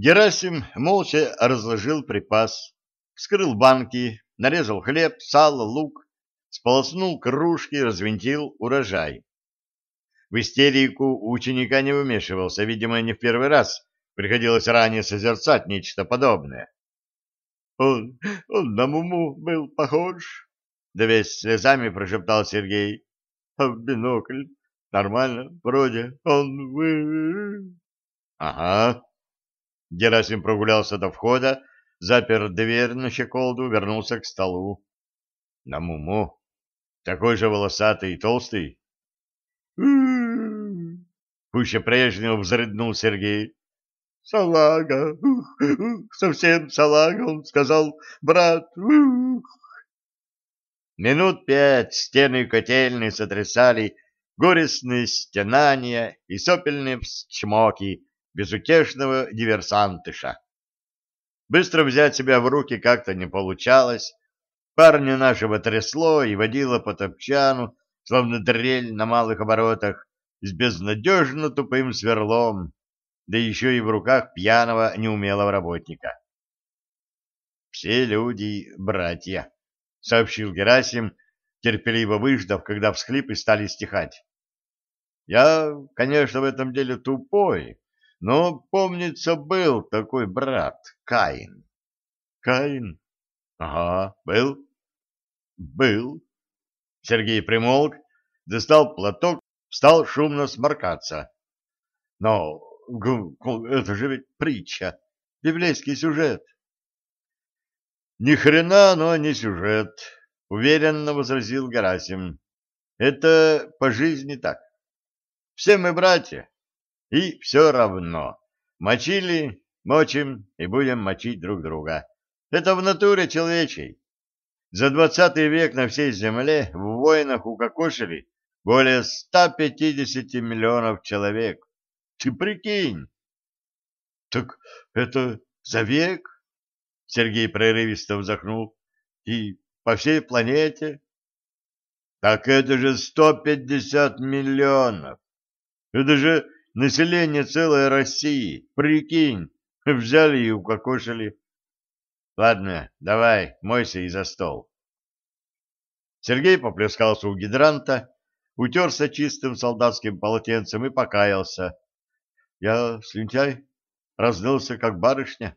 Герасим молча разложил припас, вскрыл банки, нарезал хлеб, сало, лук, сполоснул кружки, развинтил урожай. В истерику ученика не вмешивался, видимо, не в первый раз приходилось ранее созерцать нечто подобное. «Он, он на Муму был похож?» — да весь слезами прошептал Сергей. «А в бинокль? Нормально, вроде. Он...» «Ага». Герасим прогулялся до входа, запер дверь на щеколду, вернулся к столу. На Муму. Такой же волосатый и толстый. Пуще прежнего взрыднул Сергей. Салага, ух, ух, совсем салага, он сказал, брат, ух. Минут пять стены котельной сотрясали горестные стенания и сопельные всчмоки безутешного диверсантыша. Быстро взять себя в руки как-то не получалось. Парня нашего трясло и водило по топчану, словно дрель на малых оборотах, с безнадежно тупым сверлом, да еще и в руках пьяного неумелого работника. «Все люди — братья», — сообщил Герасим, терпеливо выждав, когда всхлипы стали стихать. «Я, конечно, в этом деле тупой, но, помнится, был такой брат, Каин». «Каин? Ага, был?» «Был». Сергей примолк, достал платок, стал шумно сморкаться. «Но это же ведь притча, библейский сюжет. Ни хрена оно не сюжет, уверенно возразил Гарасим. Это по жизни так. Все мы братья, и все равно. Мочили, мочим и будем мочить друг друга. Это в натуре человечей. За двадцатый век на всей земле в войнах укокошили более 150 миллионов человек. Ты прикинь. — Так это за век? — Сергей прерывисто вздохнул. — И по всей планете? — Так это же 150 миллионов. Это же население целой России. Прикинь, взяли и укокошили. Ладно, давай, мойся и за стол. Сергей поплескался у гидранта, утерся чистым солдатским полотенцем и покаялся. Я слюнтяй, раздался, как барышня.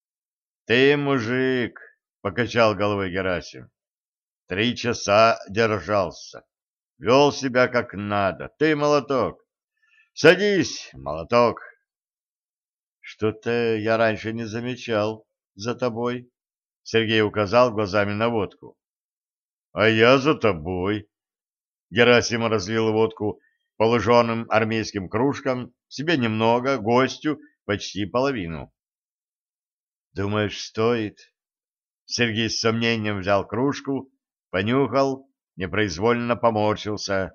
— Ты мужик, — покачал головой Герасим. — Три часа держался. Вел себя как надо. Ты молоток. Садись, молоток. — Что-то я раньше не замечал за тобой. Сергей указал глазами на водку. — А я за тобой. Герасим разлил водку положенным армейским кружкам, себе немного, гостю почти половину. «Думаешь, стоит?» Сергей с сомнением взял кружку, понюхал, непроизвольно поморщился.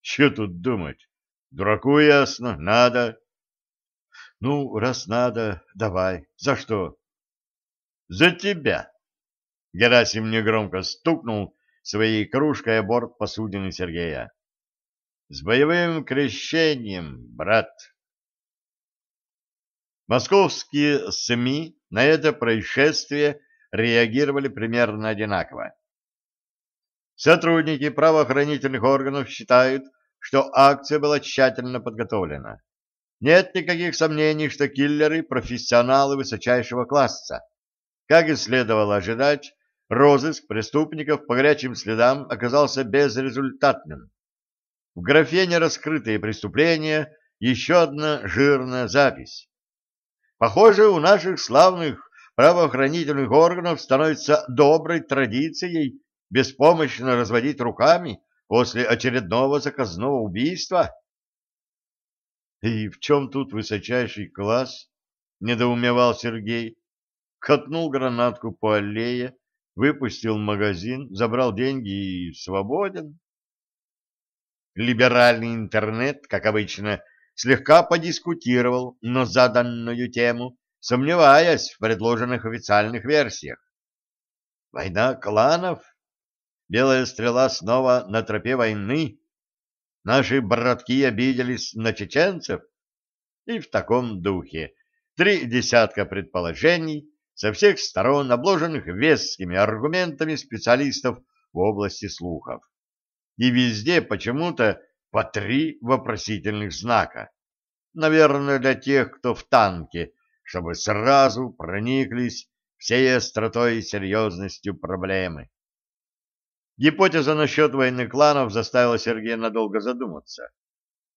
«Че тут думать? Дураку ясно, надо». «Ну, раз надо, давай. За что?» «За тебя!» Герасим негромко стукнул своей кружкой о борт посудины Сергея. С боевым крещением, брат! Московские СМИ на это происшествие реагировали примерно одинаково. Сотрудники правоохранительных органов считают, что акция была тщательно подготовлена. Нет никаких сомнений, что киллеры – профессионалы высочайшего класса. Как и следовало ожидать, розыск преступников по горячим следам оказался безрезультатным. В графе «Нераскрытые преступления» еще одна жирная запись. Похоже, у наших славных правоохранительных органов становится доброй традицией беспомощно разводить руками после очередного заказного убийства. И в чем тут высочайший класс? Недоумевал Сергей. Катнул гранатку по аллее, выпустил магазин, забрал деньги и свободен либеральный интернет, как обычно, слегка подискутировал на заданную тему, сомневаясь в предложенных официальных версиях. Война кланов? Белая стрела снова на тропе войны? Наши братки обиделись на чеченцев? И в таком духе. три десятка предположений, со всех сторон обложенных вескими аргументами специалистов в области слухов. И везде почему-то по три вопросительных знака. Наверное, для тех, кто в танке, чтобы сразу прониклись всей остротой и серьезностью проблемы. Гипотеза насчет войны кланов заставила Сергея надолго задуматься.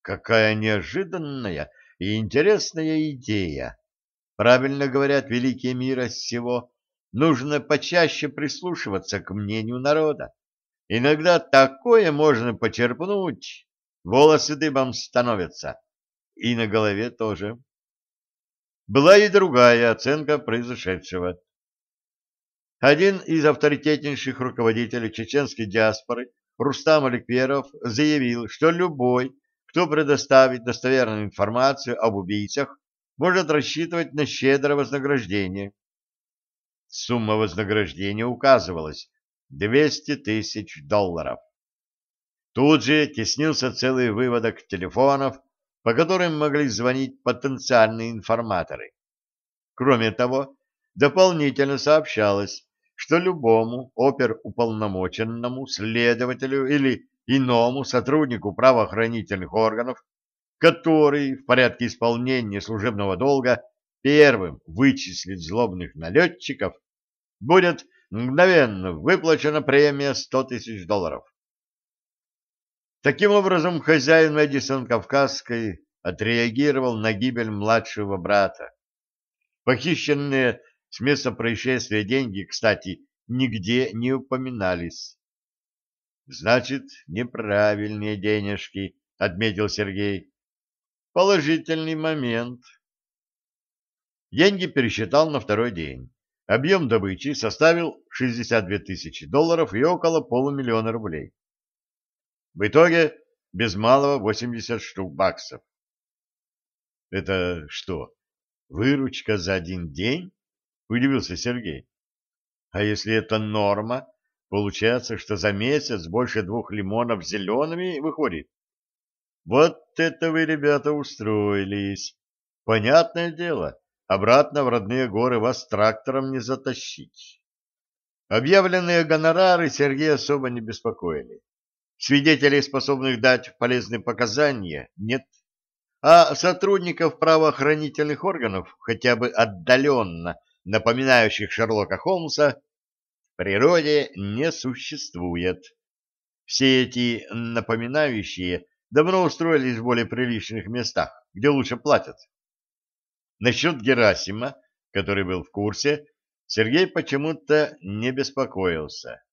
Какая неожиданная и интересная идея! Правильно говорят великие мира сего, нужно почаще прислушиваться к мнению народа. Иногда такое можно почерпнуть, волосы дыбом становятся, и на голове тоже. Была и другая оценка произошедшего. Один из авторитетнейших руководителей чеченской диаспоры, Рустам Аликперов, заявил, что любой, кто предоставит достоверную информацию об убийцах, может рассчитывать на щедрое вознаграждение. Сумма вознаграждения указывалась — 200 тысяч долларов. Тут же теснился целый выводок телефонов, по которым могли звонить потенциальные информаторы. Кроме того, дополнительно сообщалось, что любому оперуполномоченному следователю или иному сотруднику правоохранительных органов который в порядке исполнения служебного долга первым вычислит злобных налетчиков, будет мгновенно выплачена премия 100 тысяч долларов. Таким образом, хозяин Мэдисон Кавказской отреагировал на гибель младшего брата. Похищенные с места происшествия деньги, кстати, нигде не упоминались. «Значит, неправильные денежки», — отметил Сергей. Положительный момент. Деньги пересчитал на второй день. Объем добычи составил 62 тысячи долларов и около полумиллиона рублей. В итоге без малого 80 штук баксов. Это что, выручка за один день? Удивился Сергей. А если это норма, получается, что за месяц больше двух лимонов зелеными выходит? Вот это вы, ребята, устроились. Понятное дело, обратно в родные горы вас трактором не затащить. Объявленные гонорары Сергея особо не беспокоили. Свидетелей, способных дать полезные показания, нет. А сотрудников правоохранительных органов, хотя бы отдаленно напоминающих Шерлока Холмса, в природе не существует. Все эти напоминающие давно устроились в более приличных местах, где лучше платят. Насчет Герасима, который был в курсе, Сергей почему-то не беспокоился.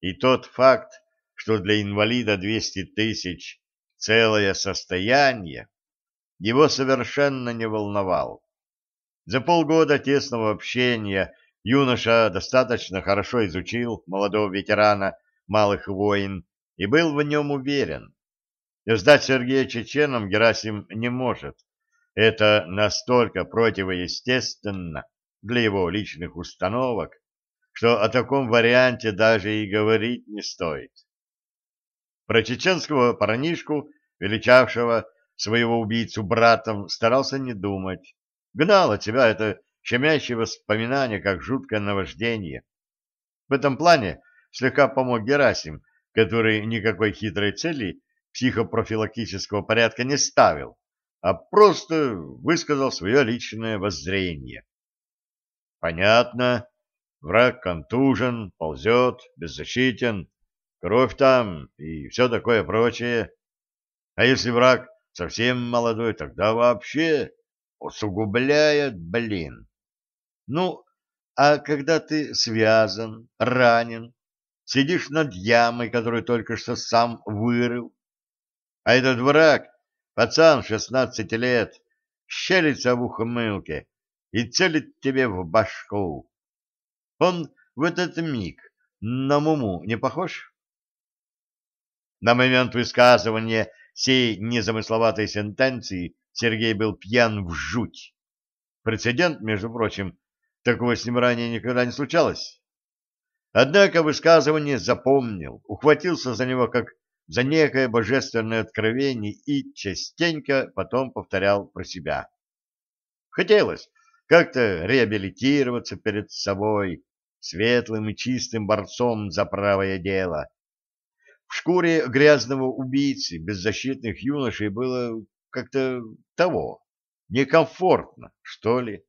И тот факт, что для инвалида 200 тысяч целое состояние, его совершенно не волновал. За полгода тесного общения юноша достаточно хорошо изучил молодого ветерана малых войн и был в нем уверен. Сдать Сергея чеченам Герасим не может. Это настолько противоестественно для его личных установок, что о таком варианте даже и говорить не стоит. Про чеченского парнишку, величавшего своего убийцу братом, старался не думать. Гнал от себя это щемящее воспоминание, как жуткое наваждение. В этом плане слегка помог Герасим, который никакой хитрой цели психопрофилактического порядка не ставил, а просто высказал свое личное воззрение. Понятно, враг контужен, ползет, беззащитен, кровь там и все такое прочее. А если враг совсем молодой, тогда вообще усугубляет, блин. Ну, а когда ты связан, ранен, сидишь над ямой, которую только что сам вырыл, а этот враг, пацан шестнадцати лет, щелится в ухмылке и целит тебе в башку. Он в этот миг на Муму не похож? На момент высказывания сей незамысловатой сентенции Сергей был пьян в жуть. Прецедент, между прочим, такого с ним ранее никогда не случалось. Однако высказывание запомнил, ухватился за него как за некое божественное откровение и частенько потом повторял про себя. Хотелось как-то реабилитироваться перед собой, светлым и чистым борцом за правое дело. В шкуре грязного убийцы беззащитных юношей было как-то того, некомфортно, что ли.